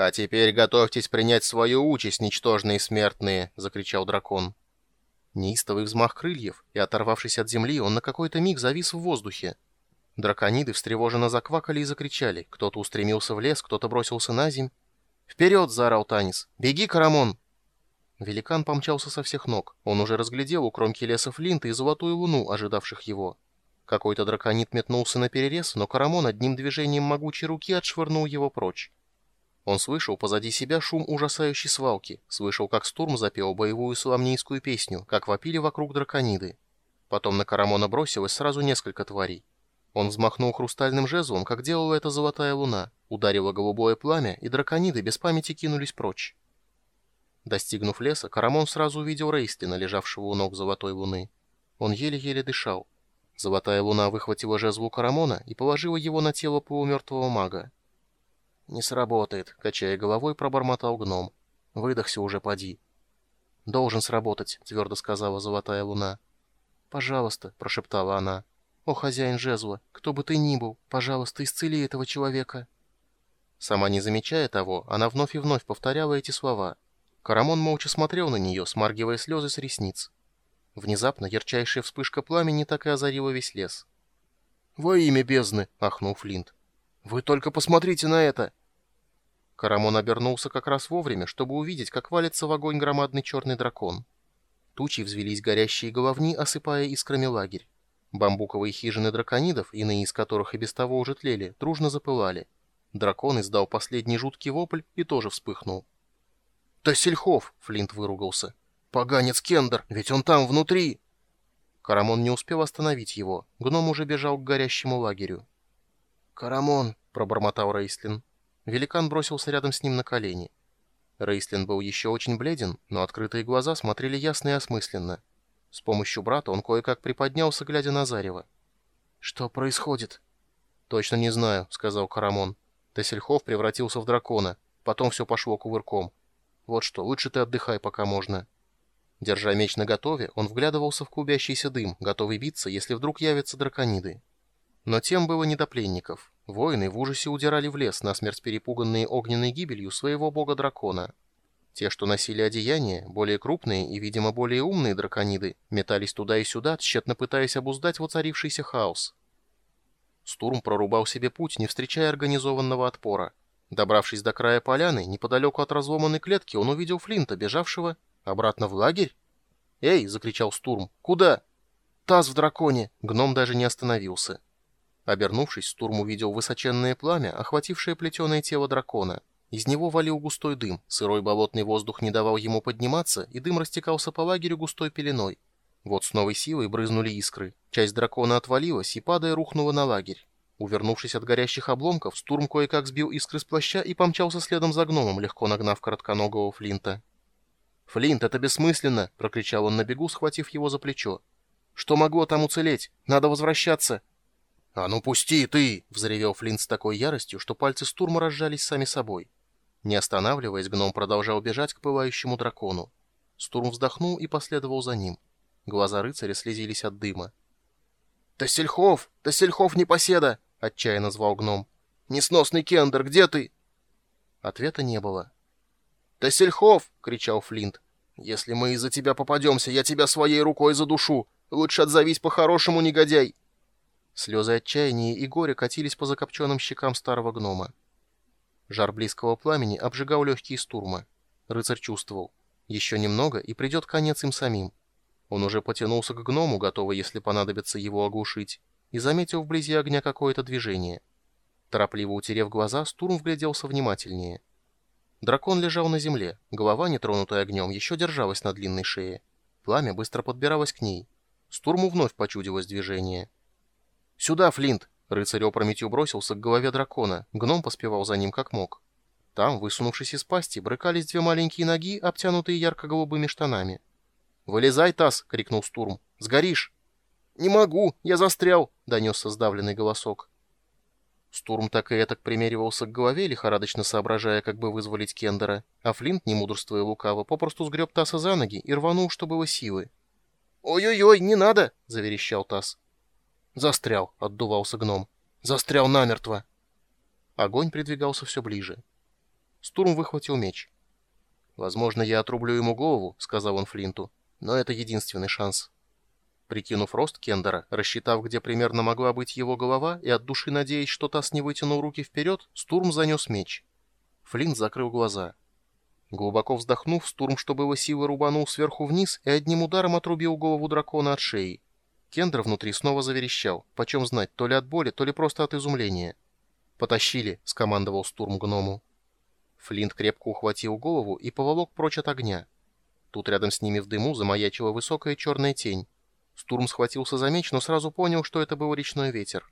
«А теперь готовьтесь принять свою участь, ничтожные смертные!» — закричал дракон. Неистовый взмах крыльев, и, оторвавшись от земли, он на какой-то миг завис в воздухе. Дракониды встревоженно заквакали и закричали. Кто-то устремился в лес, кто-то бросился на земь. «Вперед!» — заорал Танис. «Беги, Карамон!» Великан помчался со всех ног. Он уже разглядел у кромки леса Флинта и золотую луну, ожидавших его. Какой-то драконит метнулся на перерез, но Карамон одним движением могучей руки отшвырнул его прочь. Он слышал позади себя шум ужасающей свалки, слышал, как Стурм запел боевую суламнийскую песню, как вопили вокруг дракониды. Потом на Карамона бросилось сразу несколько тварей. Он взмахнул хрустальным жезлом, как делала это золотая луна, ударило голубое пламя, и дракониды без памяти кинулись прочь. Достигнув леса, Карамон сразу увидел Рейстлина, лежавшего у ног золотой луны. Он еле-еле дышал. Золотая луна выхватила жезл Карамона и положила его на тело полумертвого мага. «Не сработает», — качая головой, пробормотал гном. «Выдохся уже, поди». «Должен сработать», — твердо сказала золотая луна. «Пожалуйста», — прошептала она. «О, хозяин жезла, кто бы ты ни был, пожалуйста, исцели этого человека». Сама не замечая того, она вновь и вновь повторяла эти слова — Карамон молча смотрел на нее, смаргивая слезы с ресниц. Внезапно ярчайшая вспышка пламени так и озарила весь лес. «Во имя бездны!» — ахнул Флинт. «Вы только посмотрите на это!» Карамон обернулся как раз вовремя, чтобы увидеть, как валится в огонь громадный черный дракон. Тучи взвелись горящие головни, осыпая искрами лагерь. Бамбуковые хижины драконидов, иные из которых и без того уже тлели, дружно запылали. Дракон издал последний жуткий вопль и тоже вспыхнул. «Тассельхов!» — Флинт выругался. «Поганец Кендер, ведь он там, внутри!» Карамон не успел остановить его. Гном уже бежал к горящему лагерю. «Карамон!» — пробормотал Рейслин. Великан бросился рядом с ним на колени. Рейслин был еще очень бледен, но открытые глаза смотрели ясно и осмысленно. С помощью брата он кое-как приподнялся, глядя на Зарева. «Что происходит?» «Точно не знаю», — сказал Карамон. Тессельхов превратился в дракона. Потом все пошло кувырком. Вот что, лучше ты отдыхай, пока можно». Держа меч наготове, он вглядывался в клубящийся дым, готовый биться, если вдруг явятся дракониды. Но тем было не до пленников. Воины в ужасе удирали в лес, насмерть перепуганные огненной гибелью своего бога-дракона. Те, что носили одеяния, более крупные и, видимо, более умные дракониды, метались туда и сюда, тщетно пытаясь обуздать воцарившийся хаос. Стурм прорубал себе путь, не встречая организованного отпора. Добравшись до края поляны, неподалеку от разломанной клетки, он увидел Флинта, бежавшего обратно в лагерь. «Эй!» — закричал Стурм. «Куда?» «Таз в драконе!» Гном даже не остановился. Обернувшись, Стурм увидел высоченное пламя, охватившее плетеное тело дракона. Из него валил густой дым, сырой болотный воздух не давал ему подниматься, и дым растекался по лагерю густой пеленой. Вот с новой силой брызнули искры. Часть дракона отвалилась и, падая, рухнула на лагерь. Увернувшись от горящих обломков, Стурм кое-как сбил искры с плаща и помчался следом за гномом, легко нагнав коротконогого Флинта. «Флинт, это бессмысленно!» — прокричал он на бегу, схватив его за плечо. «Что могло там уцелеть? Надо возвращаться!» «А ну пусти, ты!» — взревел Флинт с такой яростью, что пальцы Стурма разжались сами собой. Не останавливаясь, гном продолжал бежать к пылающему дракону. Стурм вздохнул и последовал за ним. Глаза рыцаря слезились от дыма. «Тассельхов! Тассельхов непоседа!» — отчаянно звал гном. «Несносный Кендер, где ты?» Ответа не было. «Тессельхов!» — кричал Флинт. «Если мы из-за тебя попадемся, я тебя своей рукой задушу. Лучше отзовись по-хорошему, негодяй!» Слезы отчаяния и горя катились по закопченным щекам старого гнома. Жар близкого пламени обжигал легкие стурма. Рыцарь чувствовал. Еще немного, и придет конец им самим. Он уже потянулся к гному, готовый, если понадобится, его оглушить и заметил вблизи огня какое-то движение. Торопливо утерев глаза, Стурм вгляделся внимательнее. Дракон лежал на земле, голова, нетронутая огнем, еще держалась на длинной шее. Пламя быстро подбиралось к ней. Стурму вновь почудилось движение. «Сюда, Флинт!» Рыцарь опрометью бросился к голове дракона, гном поспевал за ним как мог. Там, высунувшись из пасти, брыкались две маленькие ноги, обтянутые ярко-голубыми штанами. «Вылезай, Тасс!» — крикнул Стурм. «Сгоришь!» «Не могу, я застрял!» — донесся сдавленный голосок. Стурм так и этак примеривался к голове, лихорадочно соображая, как бы вызволить Кендера, а Флинт, не мудрствуя лукаво, попросту сгреб Тасса за ноги и рванул, что было силы. «Ой-ой-ой, не надо!» — заверещал Тасс. «Застрял!» — отдувался гном. «Застрял намертво!» Огонь придвигался все ближе. Стурм выхватил меч. «Возможно, я отрублю ему голову», — сказал он Флинту, — «но это единственный шанс». Прикинув рост Кендера, рассчитав, где примерно могла быть его голова, и от души надеясь, что таз не вытянул руки вперед, Стурм занес меч. Флинт закрыл глаза. Глубоко вздохнув, Стурм, что было силы, рубанул сверху вниз и одним ударом отрубил голову дракона от шеи. Кендер внутри снова заверещал, почем знать, то ли от боли, то ли просто от изумления. «Потащили», — скомандовал Стурм гному. Флинт крепко ухватил голову и поволок прочь от огня. Тут рядом с ними в дыму замаячила высокая черная тень. Стурм схватился за меч, но сразу понял, что это был речной ветер.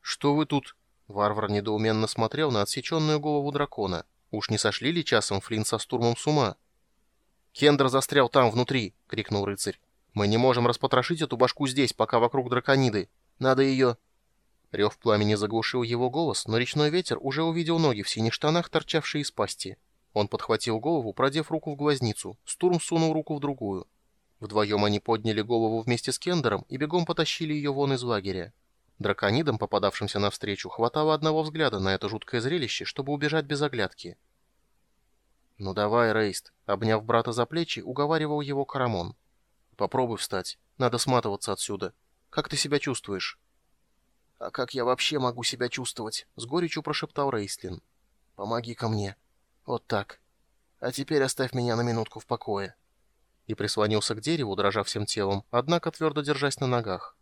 «Что вы тут?» Варвар недоуменно смотрел на отсеченную голову дракона. «Уж не сошли ли часом Флинт со Стурмом с ума?» «Кендер застрял там, внутри!» — крикнул рыцарь. «Мы не можем распотрошить эту башку здесь, пока вокруг дракониды. Надо ее...» Рев пламени заглушил его голос, но речной ветер уже увидел ноги в синих штанах, торчавшие из пасти. Он подхватил голову, продев руку в глазницу. Стурм сунул руку в другую. Вдвоем они подняли голову вместе с Кендером и бегом потащили ее вон из лагеря. Драконидам, попадавшимся навстречу, хватало одного взгляда на это жуткое зрелище, чтобы убежать без оглядки. «Ну давай, Рейст», — обняв брата за плечи, уговаривал его Карамон. «Попробуй встать. Надо сматываться отсюда. Как ты себя чувствуешь?» «А как я вообще могу себя чувствовать?» — с горечью прошептал Рейстлин. «Помоги ко мне. Вот так. А теперь оставь меня на минутку в покое» и прислонился к дереву, дрожа всем телом, однако твердо держась на ногах.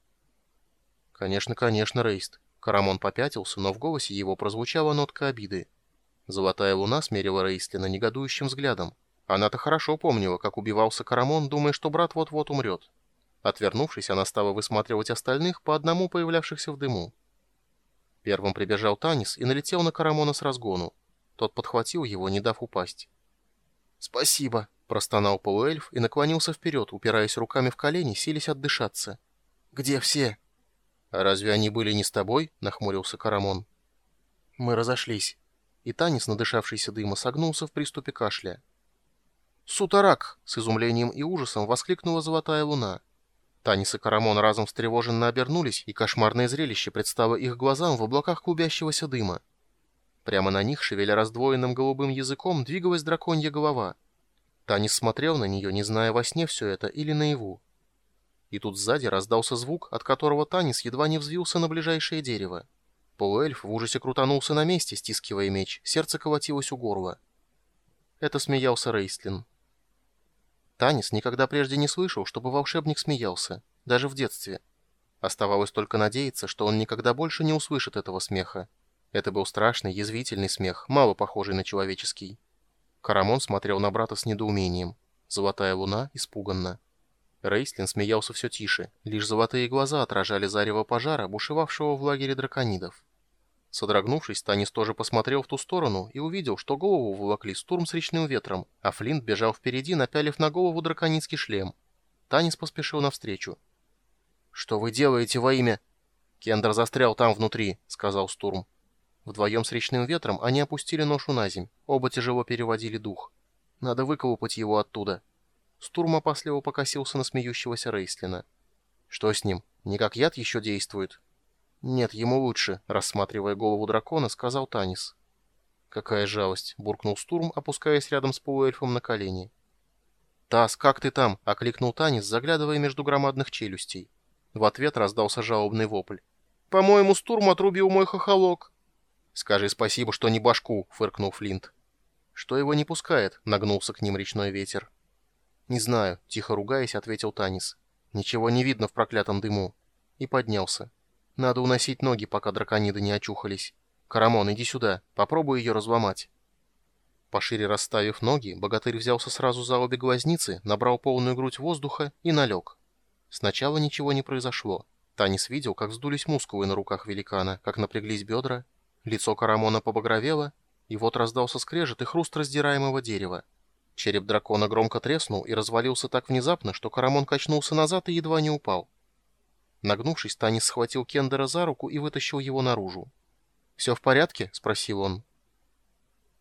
«Конечно, конечно, Рейст». Карамон попятился, но в голосе его прозвучала нотка обиды. Золотая луна смерила Рейстлина негодующим взглядом. Она-то хорошо помнила, как убивался Карамон, думая, что брат вот-вот умрет. Отвернувшись, она стала высматривать остальных, по одному появлявшихся в дыму. Первым прибежал Танис и налетел на Карамона с разгону. Тот подхватил его, не дав упасть. «Спасибо», Простонал полуэльф и наклонился вперед, упираясь руками в колени, сились отдышаться. «Где все?» «А разве они были не с тобой?» — нахмурился Карамон. «Мы разошлись». И Танис, надышавшийся дыма, согнулся в приступе кашля. «Сутарак!» — с изумлением и ужасом воскликнула золотая луна. Танис и Карамон разом встревоженно обернулись, и кошмарное зрелище предстало их глазам в облаках клубящегося дыма. Прямо на них, шевеля раздвоенным голубым языком, двигалась драконья голова — Танис смотрел на нее, не зная, во сне все это или наяву. И тут сзади раздался звук, от которого Танис едва не взвился на ближайшее дерево. Полуэльф в ужасе крутанулся на месте, стискивая меч, сердце колотилось у горла. Это смеялся Рейстлин. Танис никогда прежде не слышал, чтобы волшебник смеялся, даже в детстве. Оставалось только надеяться, что он никогда больше не услышит этого смеха. Это был страшный, язвительный смех, мало похожий на человеческий. Карамон смотрел на брата с недоумением. Золотая луна испуганно. Рейслин смеялся все тише, лишь золотые глаза отражали зарево пожара, бушевавшего в лагере драконидов. Содрогнувшись, Танис тоже посмотрел в ту сторону и увидел, что голову волокли стурм с речным ветром, а Флинт бежал впереди, напялив на голову драконицкий шлем. Танис поспешил навстречу. «Что вы делаете во имя...» «Кендер застрял там внутри», — сказал Стурм. Вдвоем с речным ветром они опустили ношу на земь, оба тяжело переводили дух. Надо выколупать его оттуда. Стурм опасливо покосился на смеющегося Рейслина. «Что с ним? Никак яд еще действует?» «Нет, ему лучше», — рассматривая голову дракона, сказал Танис. «Какая жалость!» — буркнул Стурм, опускаясь рядом с полуэльфом на колени. «Тас, как ты там?» — окликнул Танис, заглядывая между громадных челюстей. В ответ раздался жалобный вопль. «По-моему, Стурм отрубил мой хохолок!» «Скажи спасибо, что не башку», — фыркнул Флинт. «Что его не пускает?» — нагнулся к ним речной ветер. «Не знаю», — тихо ругаясь, ответил Танис. «Ничего не видно в проклятом дыму». И поднялся. «Надо уносить ноги, пока дракониды не очухались. Карамон, иди сюда, попробуй ее разломать». Пошире расставив ноги, богатырь взялся сразу за обе глазницы, набрал полную грудь воздуха и налег. Сначала ничего не произошло. Танис видел, как вздулись мускулы на руках великана, как напряглись бедра, Лицо Карамона побагровело, и вот раздался скрежет и хруст раздираемого дерева. Череп дракона громко треснул и развалился так внезапно, что Карамон качнулся назад и едва не упал. Нагнувшись, Танис схватил Кендера за руку и вытащил его наружу. «Все в порядке?» — спросил он.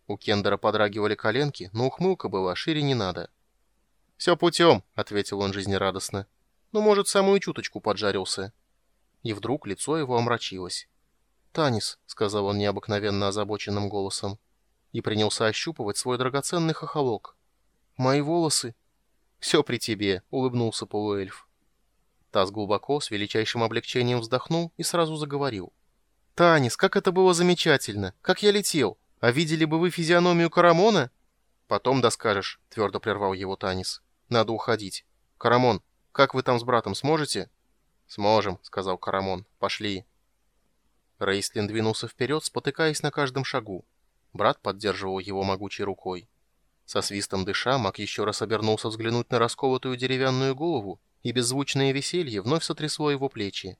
У Кендера подрагивали коленки, но ухмылка была, шире не надо. «Все путем», — ответил он жизнерадостно. «Ну, может, самую чуточку поджарился». И вдруг лицо его омрачилось. «Танис», — сказал он необыкновенно озабоченным голосом, — и принялся ощупывать свой драгоценный хохолок. «Мои волосы?» «Все при тебе», — улыбнулся полуэльф. Таз глубоко, с величайшим облегчением вздохнул и сразу заговорил. «Танис, как это было замечательно! Как я летел! А видели бы вы физиономию Карамона?» «Потом доскажешь», — твердо прервал его Танис. «Надо уходить. Карамон, как вы там с братом сможете?» «Сможем», — сказал Карамон. «Пошли». Рейслин двинулся вперед, спотыкаясь на каждом шагу. Брат поддерживал его могучей рукой. Со свистом дыша маг еще раз обернулся взглянуть на расколотую деревянную голову, и беззвучное веселье вновь сотрясло его плечи.